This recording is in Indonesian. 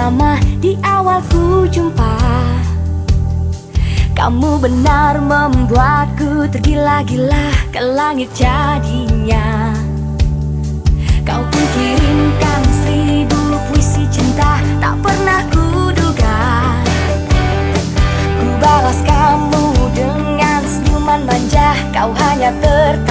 pertama di awal ku jumpa. Kamu benar membuatku tergila-gila ke langit jadinya. Kau pun kirimkan seribu puisi cinta tak pernah kuduga Ku balas kamu dengan senyuman manja. Kau hanya tertawa